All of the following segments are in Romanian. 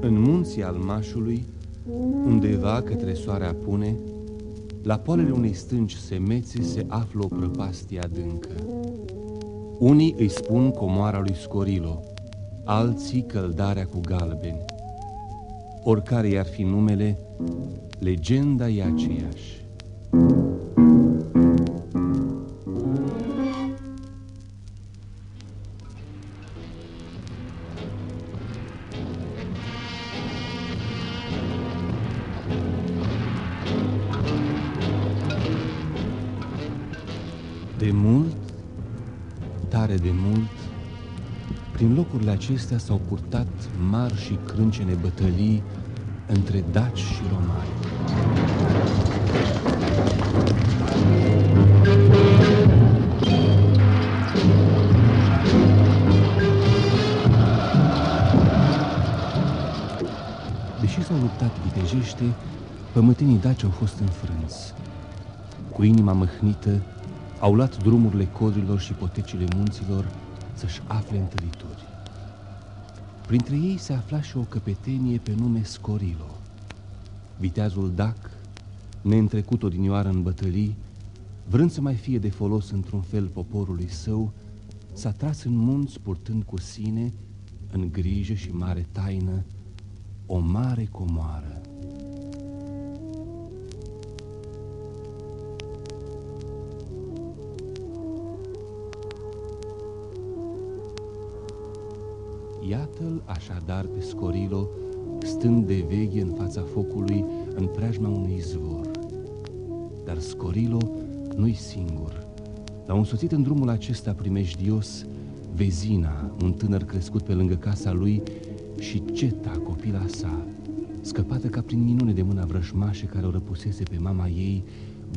În munții Almașului, undeva către soarea pune, la poalele unei stânci semețe se află o prăpastie adâncă. Unii îi spun comoara lui Scorilo, alții căldarea cu galbeni. Oricare i-ar fi numele, legenda e aceeași. De mult, tare de mult, prin locurile acestea s-au purtat mari și crâncene bătălii între daci și romani. Deși s-au luptat vitejește, pământenii daci au fost înfrânți. Cu inima măhnită, au luat drumurile codrilor și potecile munților să-și afle întâlituri. Printre ei se afla și o căpetenie pe nume Scorilo. Viteazul Dac, neîntrecut odinioară în bătălii, vrând să mai fie de folos într-un fel poporului său, s-a tras în munți purtând cu sine, în grijă și mare taină, o mare comoară. Iată-l așadar pe Scorilo, stând de veghe în fața focului în preajma unui izvor. Dar Scorilo nu-i singur. L-au însoțit în drumul acesta primejdios Vezina, un tânăr crescut pe lângă casa lui, și Ceta, copila sa, scăpată ca prin minune de mâna vrășmașe care o răpusese pe mama ei,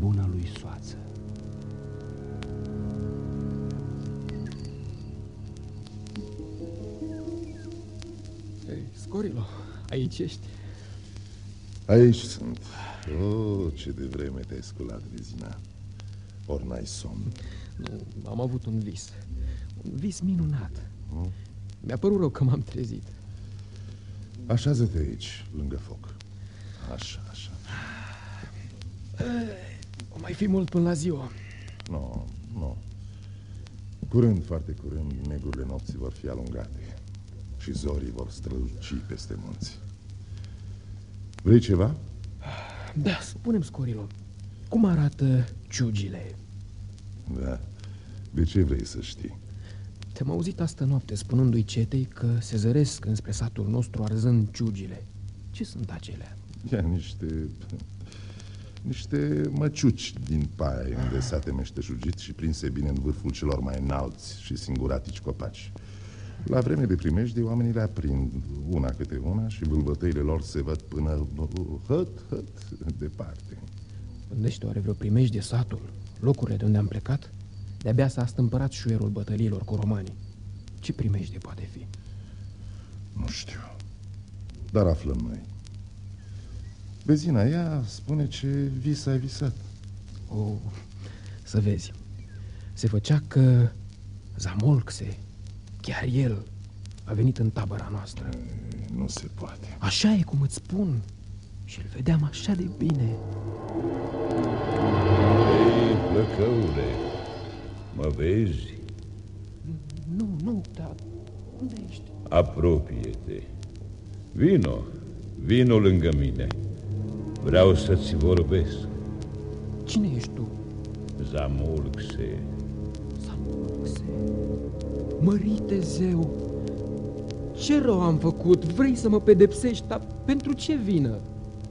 buna lui soață. Ei, Scorilo, aici ești? Aici sunt. Oh, ce de vreme te-ai sculat, Vezina. Ori n-ai somn. Nu, am avut un vis. Un vis minunat. Nu? Mi-a părut rău că m-am trezit. Așează-te aici, lângă foc. Așa, așa. O mai fi mult până la ziua. Nu, nu. Curând, foarte curând, negurile nopții vor fi alungate și zorii vor străluci peste munți. Vrei ceva? Da, spunem, Scorilo, cum arată ciugile? Da. De ce vrei să știi? Te-am auzit astă noapte spunându-i cetei că se zăresc înspre satul nostru arzând ciugile. Ce sunt acelea? Ia niște... Niște măciuci din paie unde s-a temeșteșugit și prinse bine în vârful celor mai înalți și singuratici copaci. La vreme de primejdie, oamenii le aprind una câte una și vâlvătăile lor se văd până hăt, hăt, departe. Gândește oare vreo primejdie satul, locurile de unde am plecat? De-abia s-a stâmpărat șuierul bătăliilor cu romanii. Ce primejdie poate fi? Nu știu. Dar aflăm noi. Vezina, ea spune ce vis ai visat. O, să vezi. Se făcea că Zamolxe, chiar el, a venit în tabăra noastră. Ei, Nu se poate. Așa e cum îți spun. Și îl vedeam așa de bine. Ei, plăcăule, mă vezi? Nu, nu, dar unde ești? Apropie-te. Vino, vino lângă mine. Vreau să-ți vorbesc. Cine ești tu? Zamulxe. Zamolxe. Mărite zeu, ce rău am făcut? Vrei să mă pedepsești, dar pentru ce vină?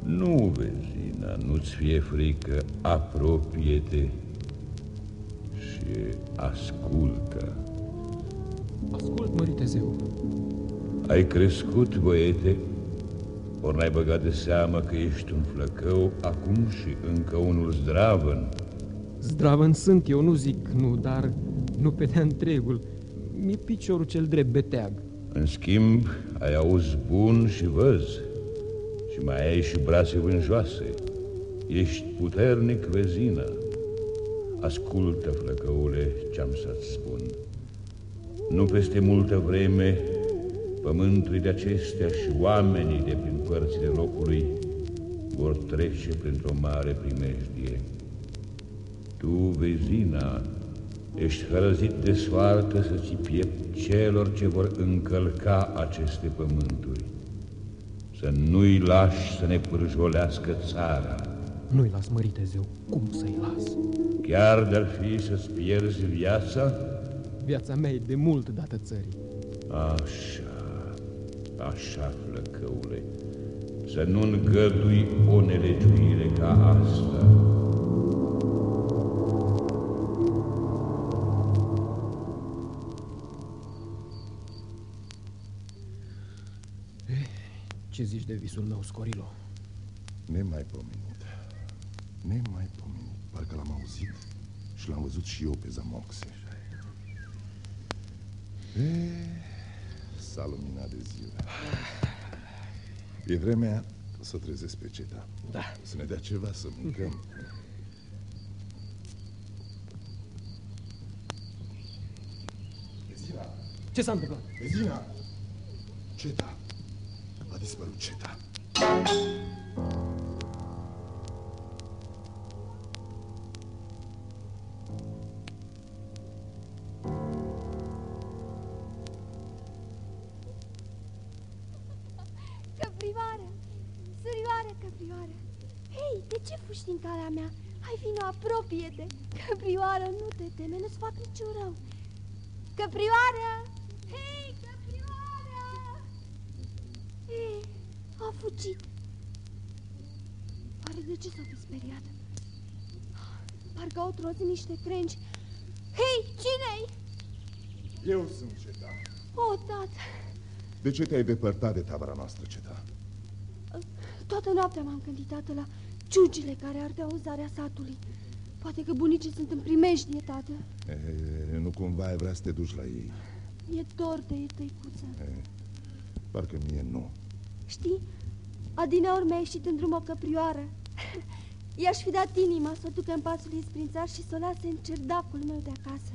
Nu, Vezina, nu-ți fie frică, apropie-te și ascultă. Ascult, mărite zeu. Ai crescut, băiete, ori n-ai băgat de seamă că ești un flăcău acum și încă unul zdravăn. Zdravăn sunt eu, nu zic nu, dar nu pe de întregul. Mi-e piciorul cel drept beteag. În schimb, ai auz bun și văz și mai ai și brațe vânjoase. Ești puternic, vezină. Ascultă, flăcăule, ce-am să-ți spun. Nu peste multă vreme Pământurile acestea și oamenii de prin părțile locului vor trece printr-o mare primejdie. Tu, vezina, ești hărăzit de soartă să ți piept celor ce vor încălca aceste pământuri. Să nu-i lași să ne pârjolească țara. Nu-i las, mărite zeu. Cum să-i las? Chiar de-ar fi să-ți pierzi viața? Viața mea e de mult dată țării. Așa, așa, flăcăule, să nu îngădui o nelegiuire ca asta. Ce zici de visul meu, Scorilo? Nemaipomenit. Nemaipomenit. Parcă l-am auzit și l-am văzut și eu pe Zamoxe. E, s-a luminat de ziua. E vremea să trezesc pe ceta. Da. Să ne dea ceva să mâncăm. Bezina! Ce s-a întâmplat? Bezina! Ceta! A dispărut ceta. Căprioară! Surioară, căprioară! Hei, de ce fugi din calea mea? Hai vino, apropie-te! Căprioară, nu te teme, nu-ți fac niciun rău! Căprioară! A fugit! Oare de ce s-a disperiat? Parcă au trozit niște crengi. Hei, cine-i? Eu sunt ceta. O, tată! De ce te-ai depărtat de tabăra noastră, ceta? Toată noaptea m-am gândit, tată, la ciugile care ardeau în zarea satului. Poate că bunicii sunt în primejdie, tată. E, nu cumva ai vrea să te duci la ei. E dor de ei, tăicuță. E, parcă mie nu. Știi, adineori mi-a ieșit în drum o căprioară. I-aș fi dat inima să o ducă în pasul ei sprințar și să o lase în cerdacul meu de acasă.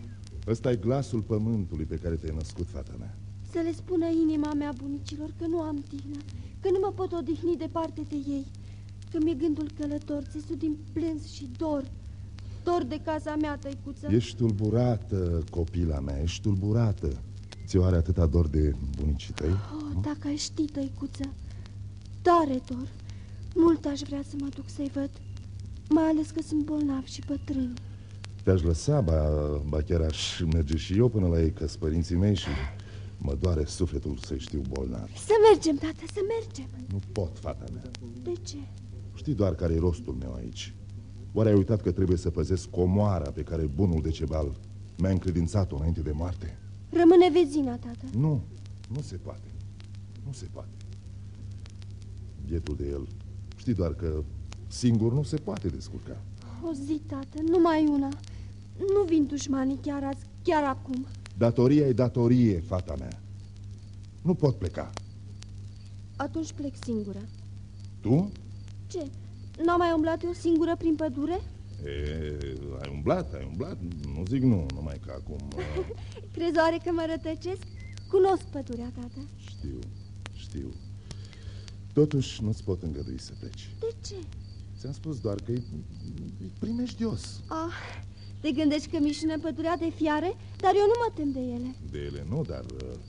Ăsta e glasul pământului pe care te-ai născut, fata mea. Să le spună inima mea bunicilor că nu am tihnă, că nu mă pot odihni departe de ei, că mi-e gândul călător, țesut din plâns și dor. Dor de casa mea, tăicuță. Ești tulburată, copila mea, ești tulburată. Ți oare atâta dor de bunicii tăi? Oh, dacă ai ști, tăicuță, tare dor. Mult aș vrea să mă duc să-i văd, mai ales că sunt bolnavi și bătrâni. Te-aș lăsa, ba, ba chiar aș merge și eu până la ei, că părinții mei și mă doare sufletul să-i știu bolnavi. Să mergem, tată, să mergem. Nu pot, fata mea. De ce? Știi doar care e rostul meu aici. Oare ai uitat că trebuie să păzesc comoara pe care bunul de cebal mi-a încredințat-o înainte de moarte? Rămâne vezina, tată. Nu, nu se poate. Nu se poate. Bietul de el. Știi doar că singur nu se poate descurca. O zi, tată, numai una. Nu vin dușmanii chiar azi, chiar acum. Datoria e datorie, fata mea. Nu pot pleca. Atunci plec singură. Tu? Ce? N-am mai umblat eu singură prin pădure? E, ai umblat, ai umblat. Nu zic nu, numai că acum... Crezi oare că mă rătăcesc? Cunosc pădurea, tată. Știu, știu. Totuși nu-ți pot îngădui să pleci. De ce? Ți-am spus doar că e, e primejdios. Ah, te gândești că mișină pădurea de fiare? Dar eu nu mă tem de ele. De ele nu, dar uh,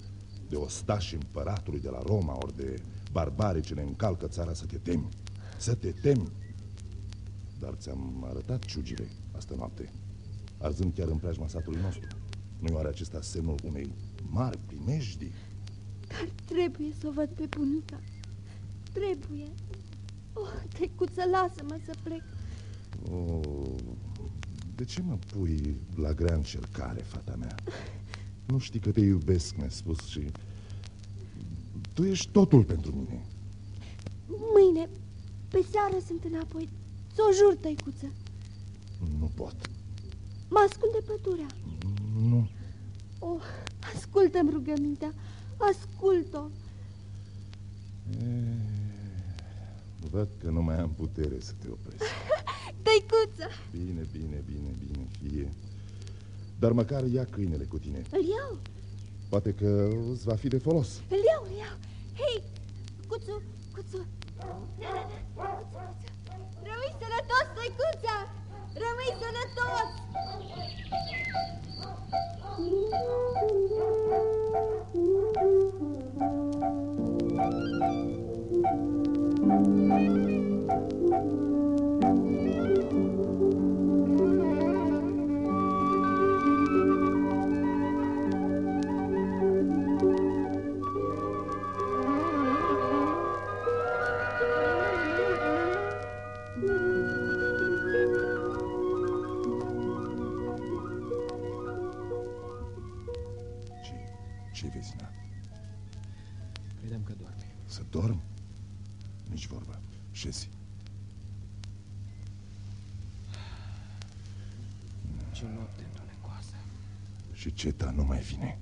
de ostași împăratului de la Roma, ori de barbare ce ne încalcă țara să te temi. Să te temi. Dar ți-am arătat ciugile astă noapte, arzând chiar în preajma satului nostru. Nu-i oare acesta semnul unei mari primejdii? Dar trebuie să o văd pe bunica. Trebuie. Oh, tecuță, lasă-mă să plec. Oh, de ce mă pui la grea încercare, fata mea? Nu știi că te iubesc, mi-a spus și... Tu ești totul pentru mine. Mâine, pe seară sunt înapoi. Ți-o jur, tăicuță. Nu pot. Mă ascund de pădurea. Nu. Oh, ascultă-mi rugămintea. Ascult-o. E, văd că nu mai am putere să te opresc. Tăicuță! Bine, bine, bine, bine, fie. Dar măcar ia câinele cu tine. Îl iau. Poate că îți va fi de folos. Îl iau, îl iau. Hei, cuțu, cuțu. Rămâi sănătos, săicuța! Credeam că doarme. Să dorm? Nici vorba. Șezi. Ce noapte întunecoasă. Și ceta nu mai vine.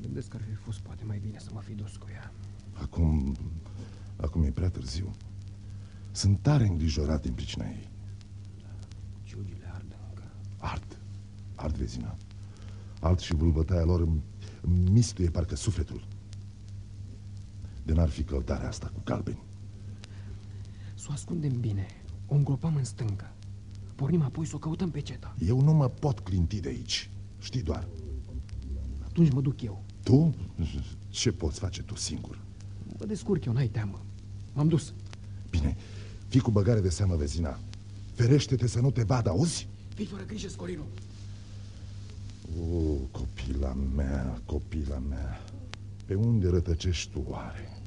Gândesc că ar fi fost poate mai bine să mă fi dus cu ea. Acum, acum e prea târziu. Sunt tare îngrijorat din pricina ei. Ciugile ard încă. Ard. Ard vezina. Ard și vâlbătaia lor îmi, îmi mistuie parcă sufletul. De n-ar fi căldarea asta cu galbeni. Să o ascundem bine. O îngropăm în stâncă. Pornim apoi să o căutăm pe ceta. Eu nu mă pot clinti de aici. Știi doar. Atunci mă duc eu. Tu? Ce poți face tu singur? Mă descurc eu, n-ai teamă. M-am dus. Bine, fii cu băgare de seamă, vezina. Ferește-te să nu te vadă, auzi? Fii fără grijă, Scorino. O, copila mea, copila mea. Pe unde rătăcești tu oare?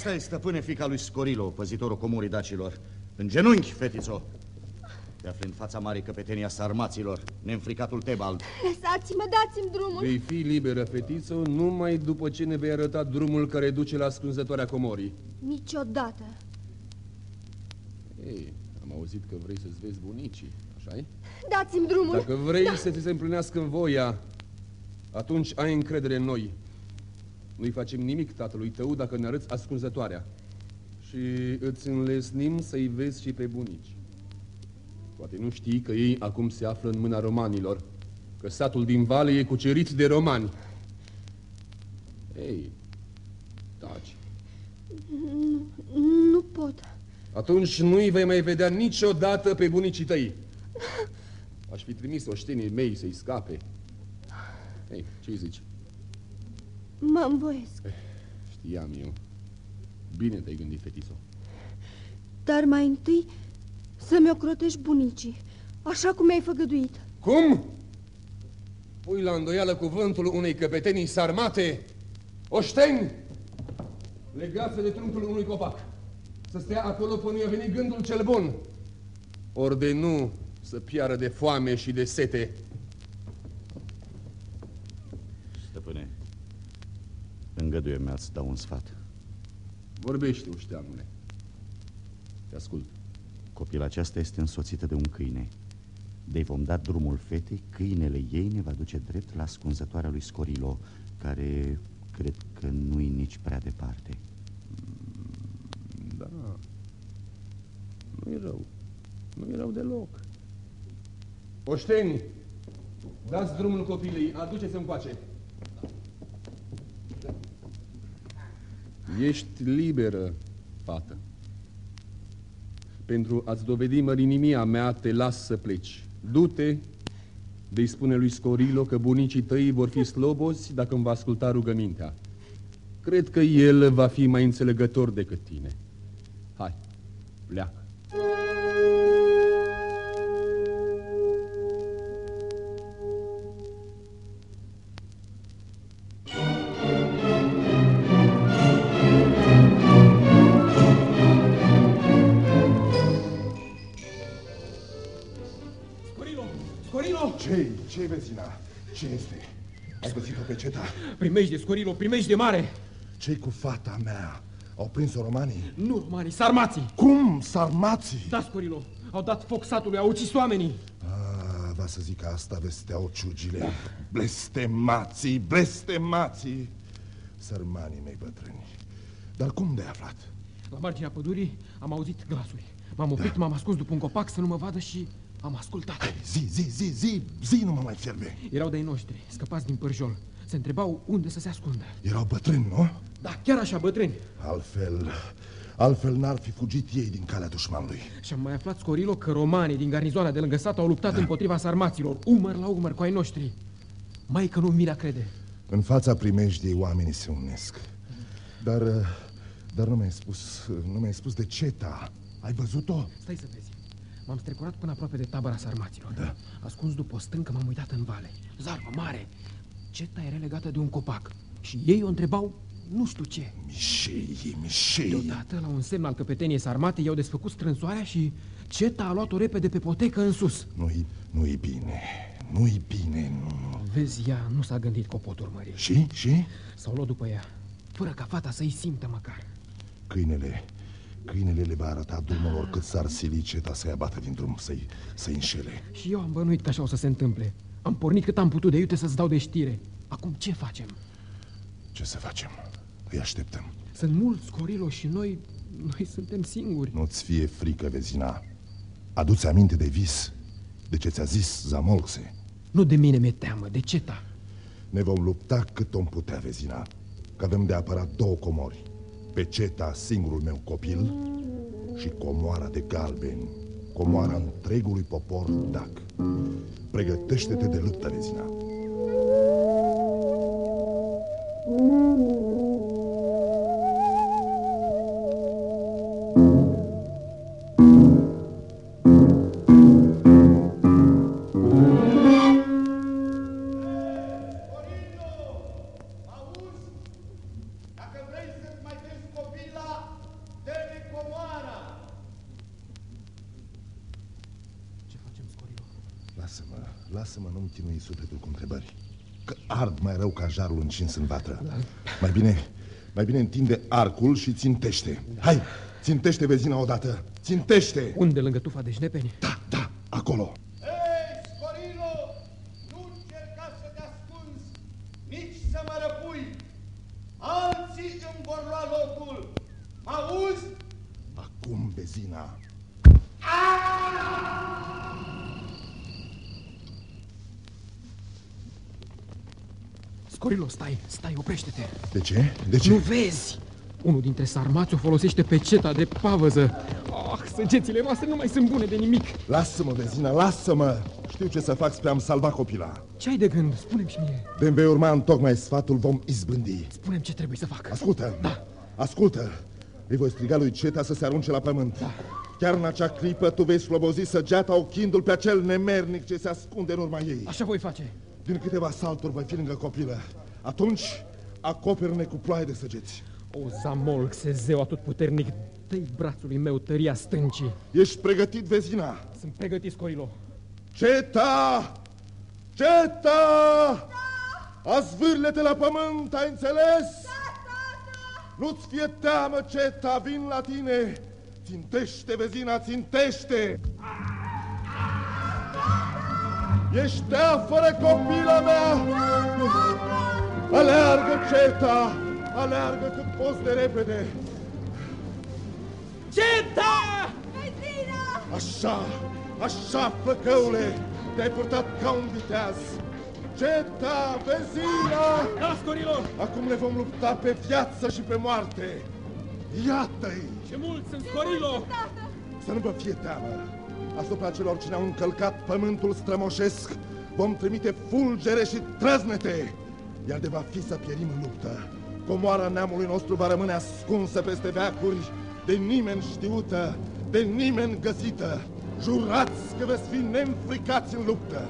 Aceasta este stăpâne fica lui Scorilo, păzitorul comurii dacilor. În genunchi, fetițo! Te afli în fața marii căpetenia sarmaților, neînfricatul Tebald. Lăsați-mă, dați-mi drumul! Vei fi liberă, fetiță, numai după ce ne vei arăta drumul care duce la ascunzătoarea comorii. Niciodată! Ei, am auzit că vrei să-ți vezi bunicii, așa -i? Dați-mi drumul! Dacă vrei Da. să ți se împlinească voia, atunci ai încredere în noi. Nu-i facem nimic tatălui tău dacă ne arăți ascunzătoarea. Și îți înlesnim să-i vezi și pe bunici. Poate nu știi că ei acum se află în mâna romanilor, că satul din vale e cucerit de romani. Ei, taci. Nu, nu pot. Atunci nu-i vei mai vedea niciodată pe bunicii tăi. Aș fi trimis oștenii mei să-i scape. Ei, ce zici? Mă învoiesc. Știam eu. Bine te-ai gândit, fetițo. Dar mai întâi să-mi ocrotești bunicii, așa cum mi-ai făgăduit. Cum? Pui la îndoială cuvântul unei căpetenii sarmate? Oșteni! Legați de trunchiul unui copac. Să stea acolo până i-a venit gândul cel bun. Ori de nu să piară de foame și de sete. Stăpâne, îngăduie-mi să dau un sfat. Vorbește, oșteanule. Te ascult. Copila aceasta este însoțită de un câine. De vom da drumul fetei, câinele ei ne va duce drept la ascunzătoarea lui Scorilo, care cred că nu-i nici prea departe. Da. Nu-i rău. Nu-i rău deloc. Oșteni, dați drumul copilei, aduceți în pace. Ești liberă, fată. Pentru a-ți dovedi mărinimia mea, te las să pleci. Du-te, de spune lui Scorilo că bunicii tăi vor fi slobozi dacă îmi va asculta rugămintea. Cred că el va fi mai înțelegător decât tine. Hai, pleacă. Ce este? Ai găsit-o pe ceta? Primești de Scorilo, primești de mare! ce cu fata mea? Au prins-o romanii? Nu romanii, sarmații! Cum? Sarmații? Da, Scorilo, au dat foc satului, au ucis oamenii! Ah, va să zic asta vesteau ciugile. Blestemații, blestemații! Sărmanii mei bătrâni. Dar cum de aflat? La marginea pădurii am auzit glasuri. M-am oprit, m-am ascuns după un copac să nu mă vadă și am ascultat. Zi, zi, zi, zi, zi, nu mă mai fierbe. Erau de-ai noștri, scăpați din pârjol. Se întrebau unde să se ascundă. Erau bătrâni, nu? Da, chiar așa, bătrâni. Altfel, altfel n-ar fi fugit ei din calea dușmanului. Și am mai aflat, Scorilo, că romanii din garnizoana de lângă sat au luptat împotriva sarmaților, umăr la umăr cu ai noștri. Mai că nu Mira crede. În fața primejdiei oamenii se unesc. Dar, dar nu mi-ai spus, nu mi-ai spus de CETA. Ai văzut-o? Stai să vezi. M-am strecurat până aproape de tabăra sarmaților. Da. Ascuns după o stâncă, m-am uitat în vale. Zarvă mare. Ceta era legată de un copac. Și ei o întrebau nu știu ce. Mișei, mișei. Deodată, la un semn al căpeteniei sarmate, i-au desfăcut strânsoarea și Ceta a luat-o repede pe potecă în sus. Nu-i, nu-i bine, nu-i bine, nu. Vezi, ea nu s-a gândit că o pot urmări. Și? Și? S-au luat după ea, fără ca fata să-i simtă măcar. Câinele, câinele le va arăta drumul cât s-ar sili ceta să-i abată din drum, să-i să înșele. Și eu am bănuit că așa o să se întâmple. Am pornit cât am putut de iute să-ți dau de știre. Acum ce facem? Ce să facem? Îi așteptăm. Sunt mulți, Corilo, și noi... Noi suntem singuri. Nu-ți fie frică, vezina. Aduți aminte de vis, de ce ți-a zis Zamolxe. Nu de mine mi-e teamă, de ceta. Ne vom lupta cât om putea, vezina, că avem de apărat două comori. Pe ceta, singurul meu copil, și comoara de galbeni, comoara întregului popor dac. Pregătește-te de luptă, vezina. Dacă nu-mi chinui sufletul cu întrebări. Că ard mai rău ca jarul încins în vatră. Mai bine, mai bine întinde arcul și țintește. Hai, țintește vezina odată. Țintește! Unde, lângă tufa de șnepeni? Da, da, acolo. Ei, Scorilo, nu Scorilo, stai, stai, oprește-te. De ce? De ce? Nu vezi? Unul dintre sarmați o folosește pe ceta de pavăză. Ah, săgețile noastre nu mai sunt bune de nimic. Lasă-mă, vezina, lasă-mă! Știu ce să fac spre a-mi salva copila. Ce ai de gând? Spune-mi și mie. de vei urma în tocmai sfatul, vom izbândi. Spune-mi ce trebuie să fac. Ascultă! Da. Ascultă! Îi voi striga lui Ceta să se arunce la pământ. Da. Chiar în acea clipă tu vei slobozi săgeata ochindu-l pe acel nemernic ce se ascunde în urma ei. Așa voi face. Din câteva salturi voi fi lângă copilă. Atunci acoperă-ne cu ploaie de săgeți. O, Zamolc, zeu atotputernic, dă-i brațului meu tăria stâncii. Ești pregătit, vezina? Sunt pregătit, Scorilo. Ceta! Ceta! Azvârle-te la pământ, ai înțeles? Nu-ți fie teamă, Ceta, vin la tine! Țintește, vezina, țintește! Ești tea fără copila mea! Aleargă, Ceta! Aleargă cât poți de repede! Ceta! Vezina! Așa, așa, flăcăule, te-ai purtat ca un viteaz. Ceta, vezina! Da, Scorilo! Acum ne vom lupta pe viață și pe moarte. Iată-i! Ce mult sunt, Scorilo! Să nu vă fie teamă. Asupra celor ce ne-au încălcat pământul strămoșesc, vom trimite fulgere și trăznete. Iar de va fi să pierim în luptă. Comoara neamului nostru va rămâne ascunsă peste veacuri, de nimeni știută, de nimeni găsită. Jurați că veți fi neînfricați în luptă.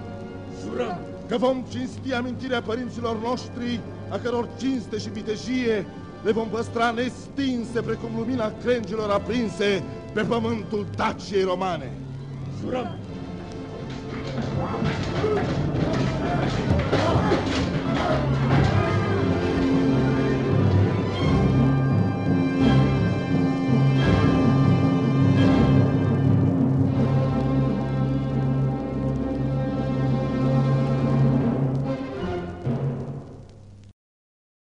Jurăm! Că vom cinsti amintirea părinților noștri, a căror cinste și vitejie le vom păstra nestinse precum lumina crengilor aprinse pe pământul Daciei romane. Run!